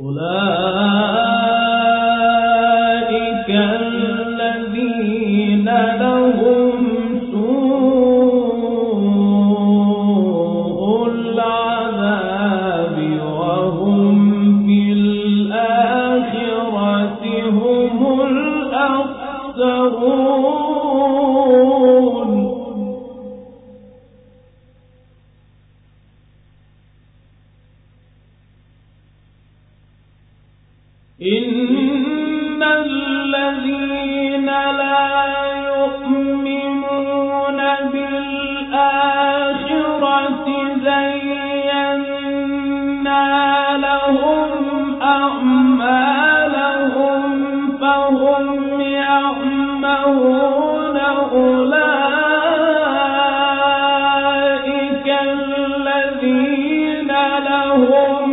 أولئك لهم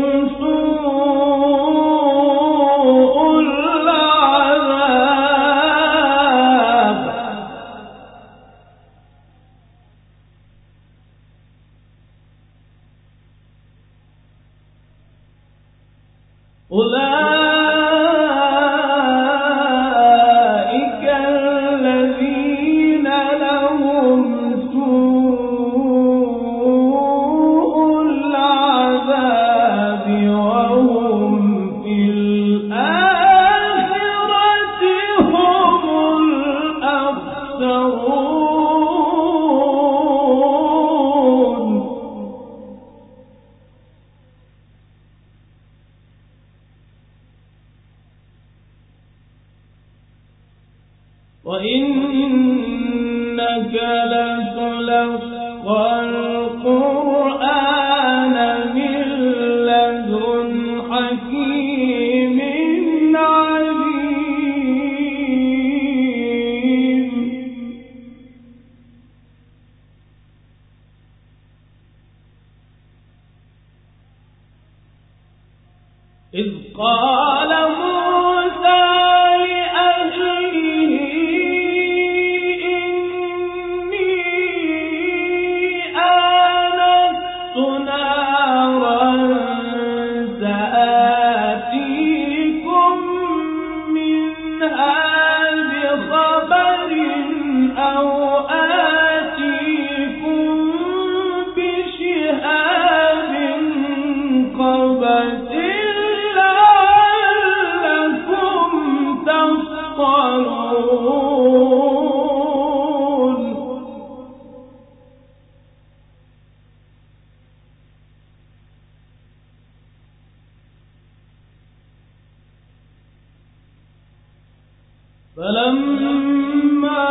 فلما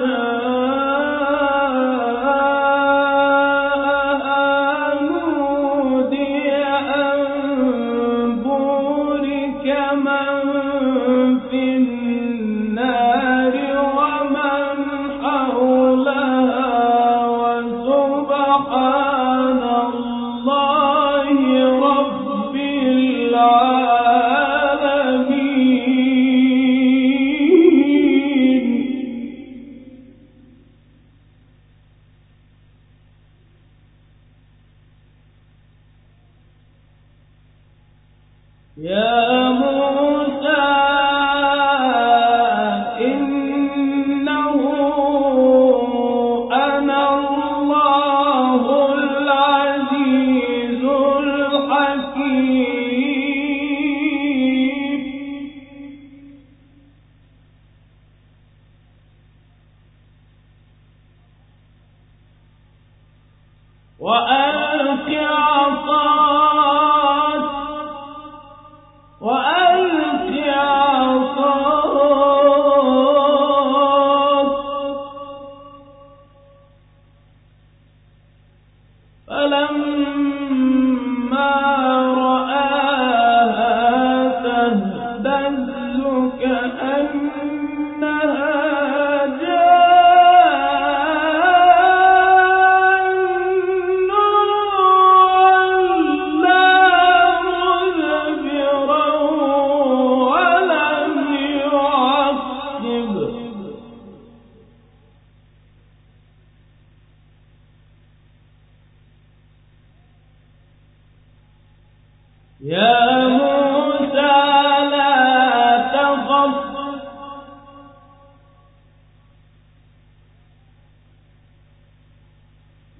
جاء بها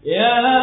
Yeah.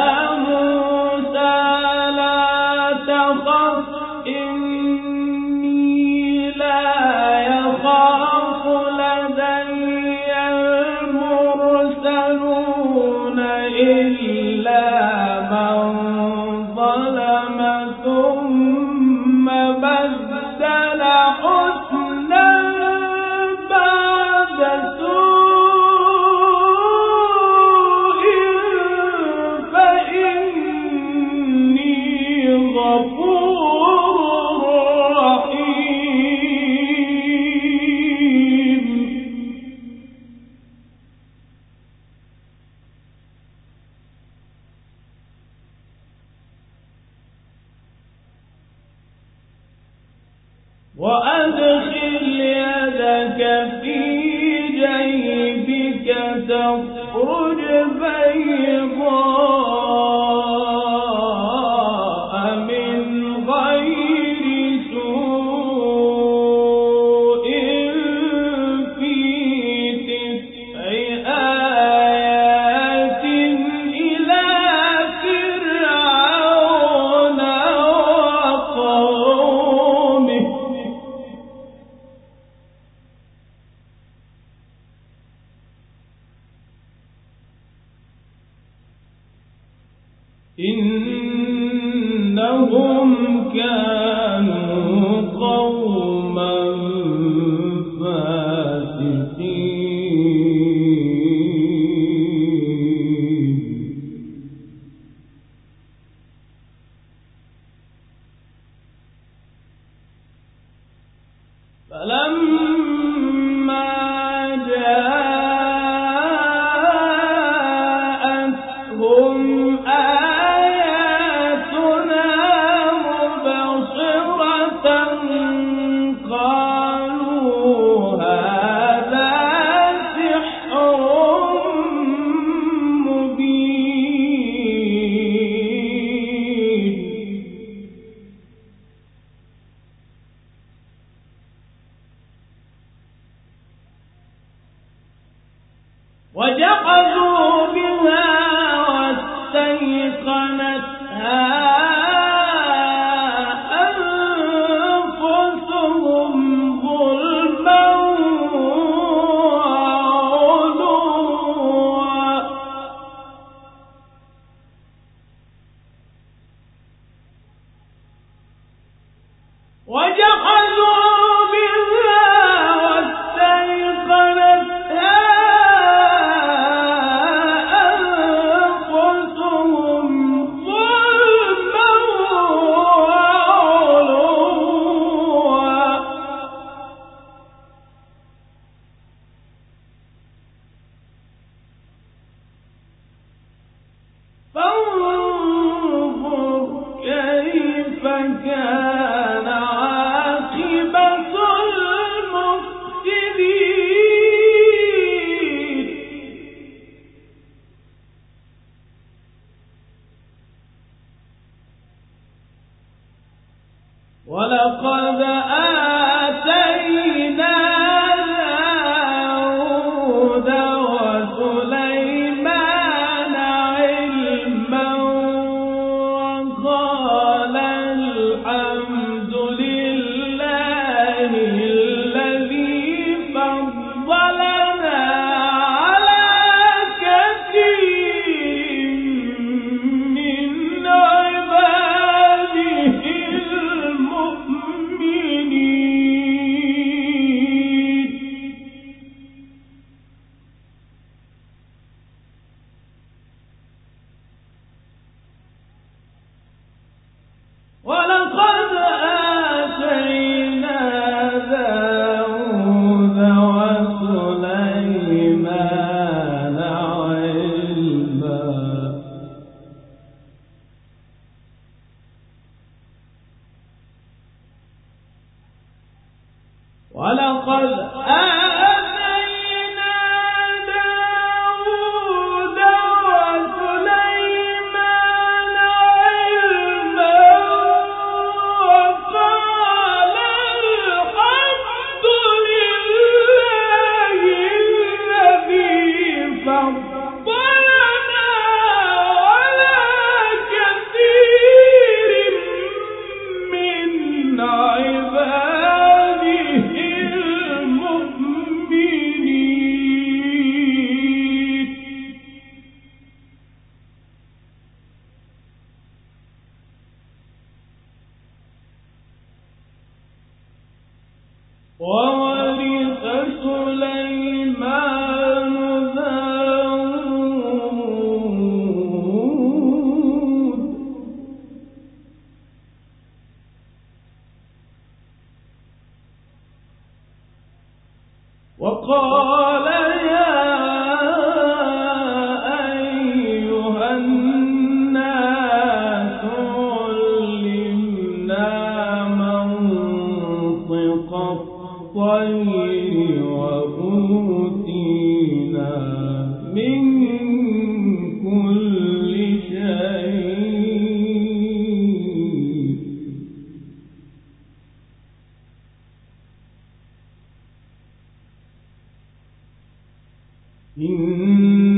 وحشر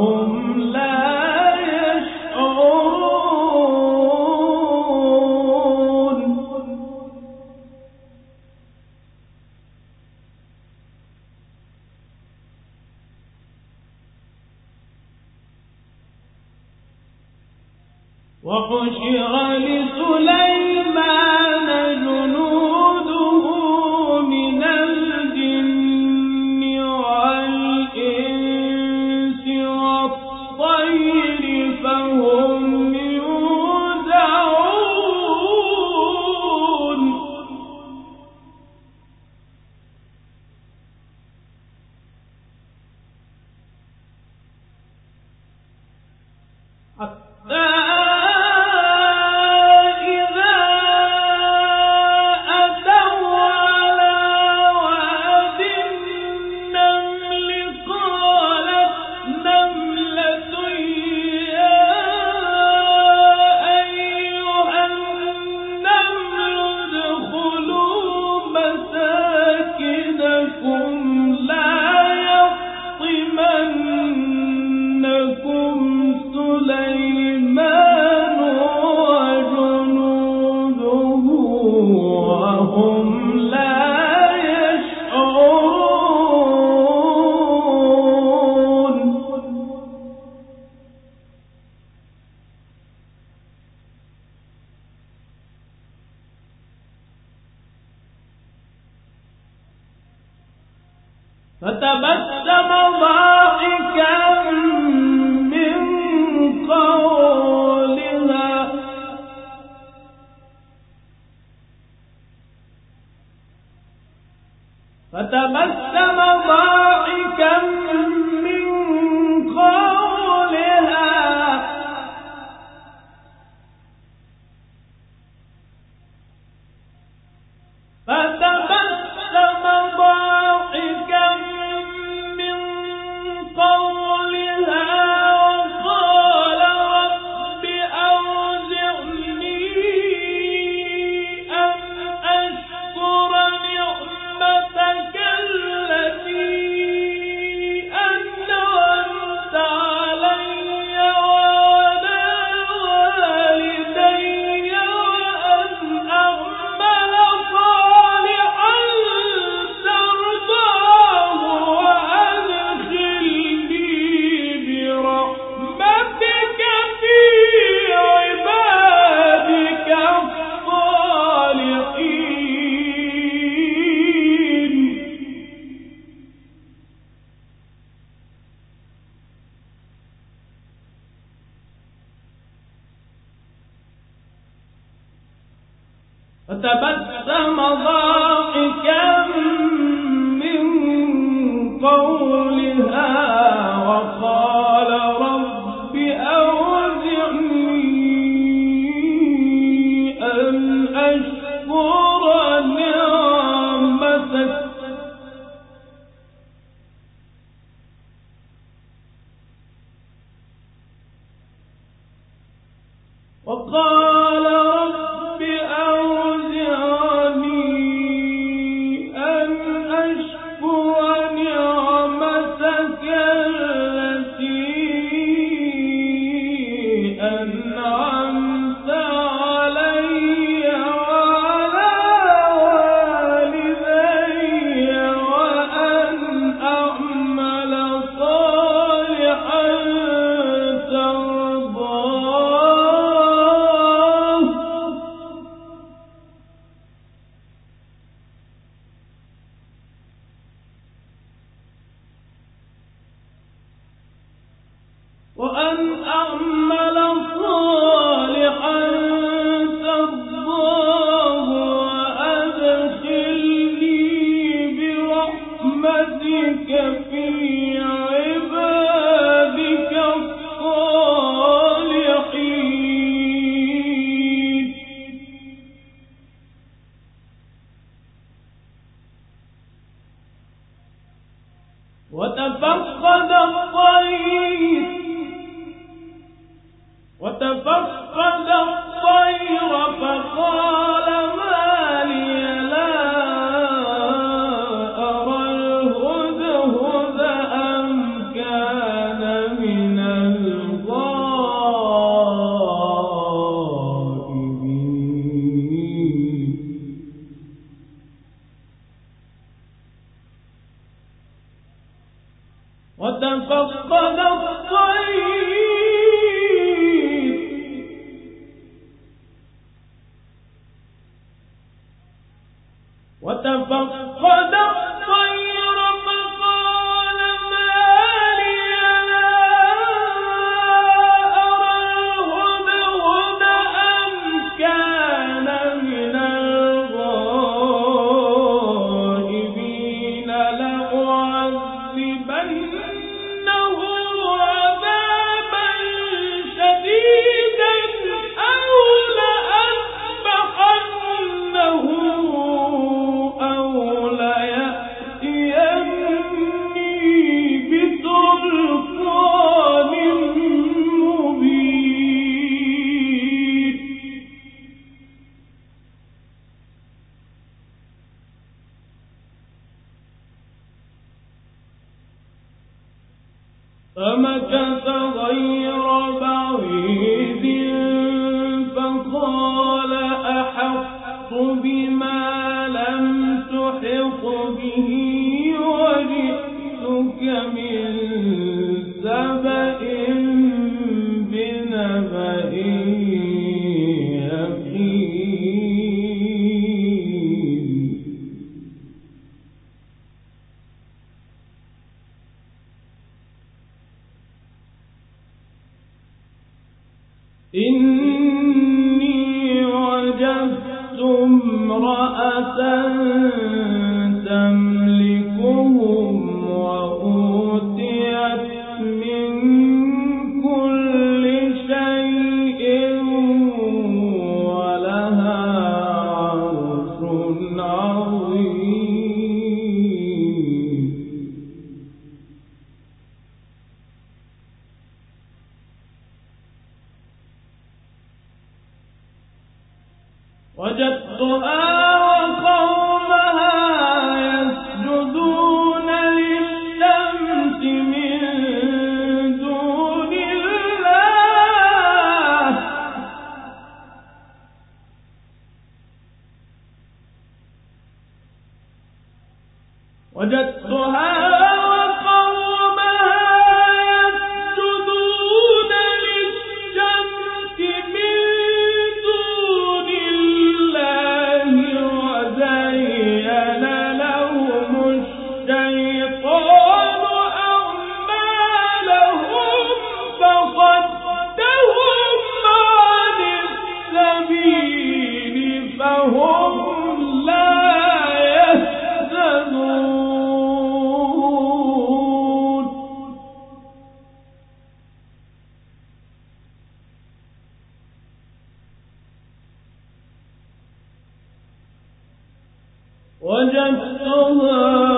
هم فتبسم ضاحكا وأن أعمل وتفقد الطير فمكث غير بعيد فقال أحط بما لم تحط به وجئتك من وجدت آه وجدتها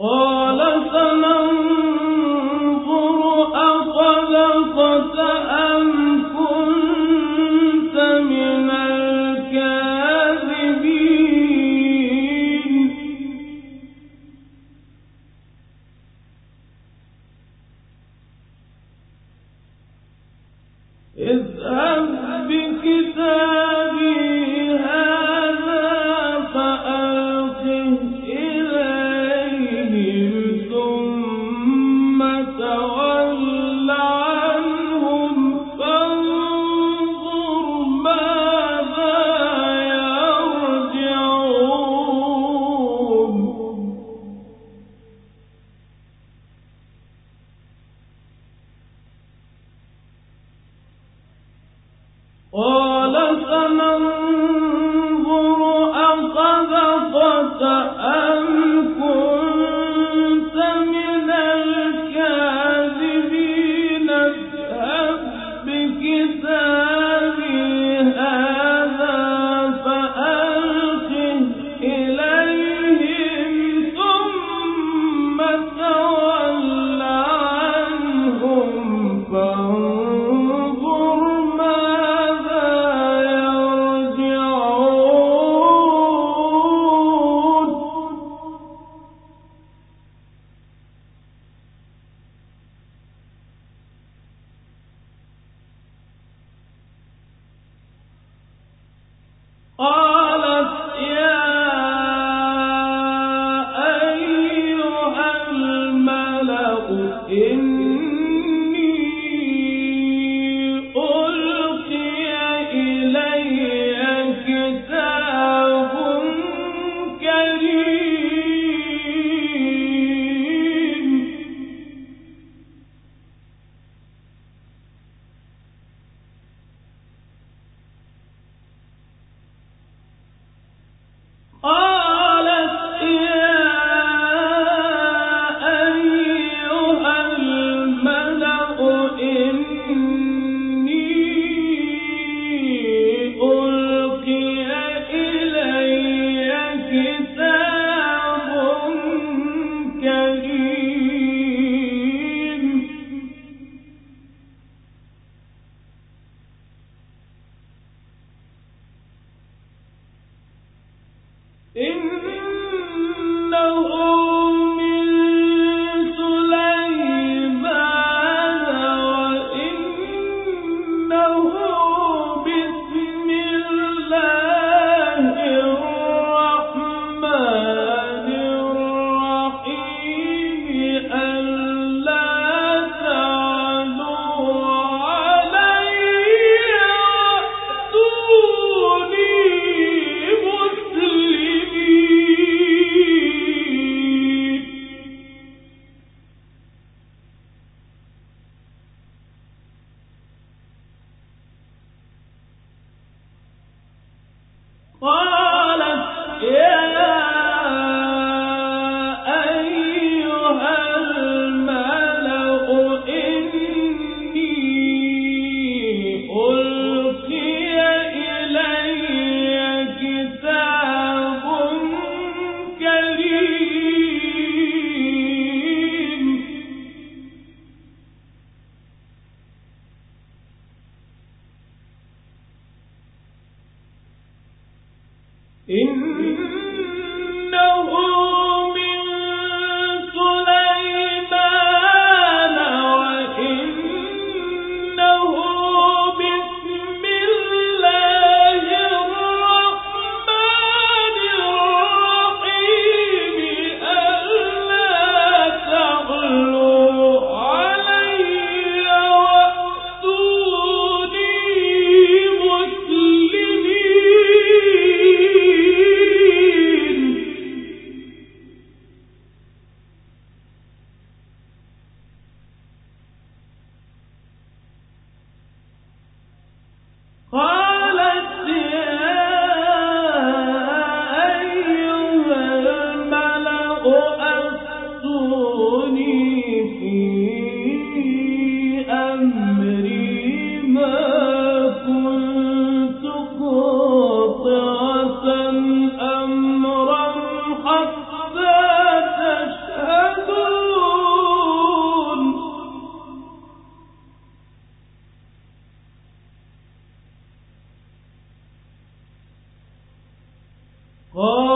Oh, Oh.